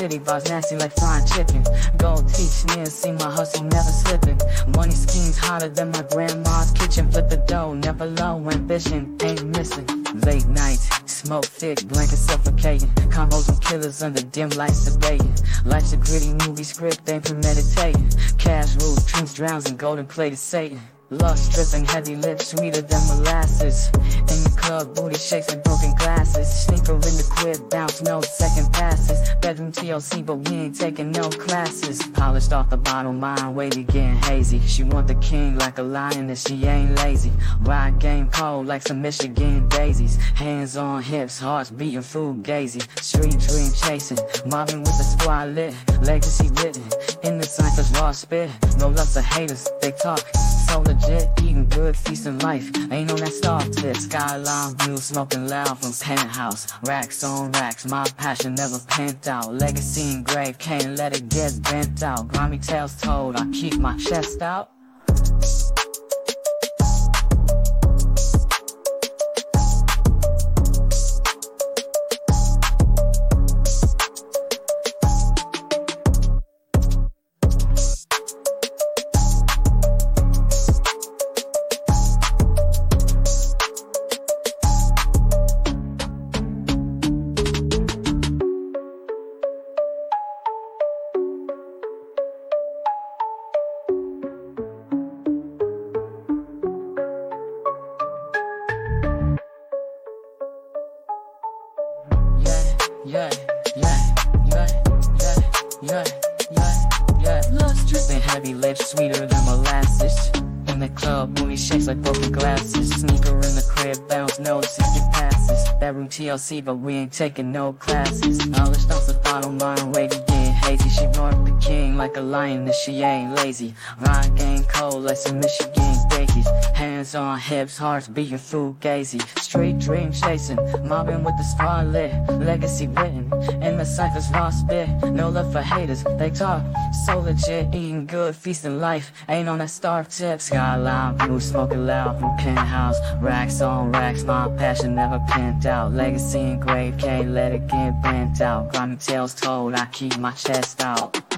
city bars nasty like frying chicken. Gold teeth, near see my hustle never slipping. Money schemes hotter than my grandma's kitchen. Flip the dough, never low, ambition ain't missing. Late nights, smoke thick, blanket suffocating. Combos and killers under dim lights debating. Life's a gritty movie script, ain't premeditating. Cash rules, dreams drowns in golden plated Satan. Lust dripping, heavy lips, sweeter than molasses. In the club, booty shakes and broken glasses. Sneaker in the crib, bounce, no second passes. Bedroom TLC, but we ain't taking no classes. Polished off the bottle, mind wavy, getting hazy. She want the king like a lion, lioness, she ain't lazy. Ride game cold like some Michigan daisies. Hands on hips, hearts beating, food gazy. Street dream chasing, mobbing with the squad lit. Legacy written, in the ciphers raw spit. No love for haters, they talk so legit, eating good, feasting life. Ain't on that star tip, skyline view, smoking loud from penthouse. Racks on racks, my passion never pent out. Legacy engraved, can't let it get bent out. Grimy tales told, I keep my chest out. Yeah, yeah, yeah, yeah. Lust dripping heavy lips, sweeter than molasses. In the club, booty shakes like broken glasses. Sneaker in the crib, bounce, no 60 passes. Bedroom TLC, but we ain't taking no classes. All Knowledge off the bottom line, wavy, getting hazy. She the king like a lioness, she ain't lazy. Ride game cold like some Michigan babies. Hands on hips, hearts beating gazy. Street dream chasing, mobbing with the spotlight. Legacy written, in the ciphers raw spit. No love for haters, they talk so legit. Eating good, feasting life, ain't on that starve tip. Skyline view, smoking loud from penthouse. Racks on racks, my passion never pent out. Legacy engraved, can't let it get bent out. Grimy tales told, I keep my chest out.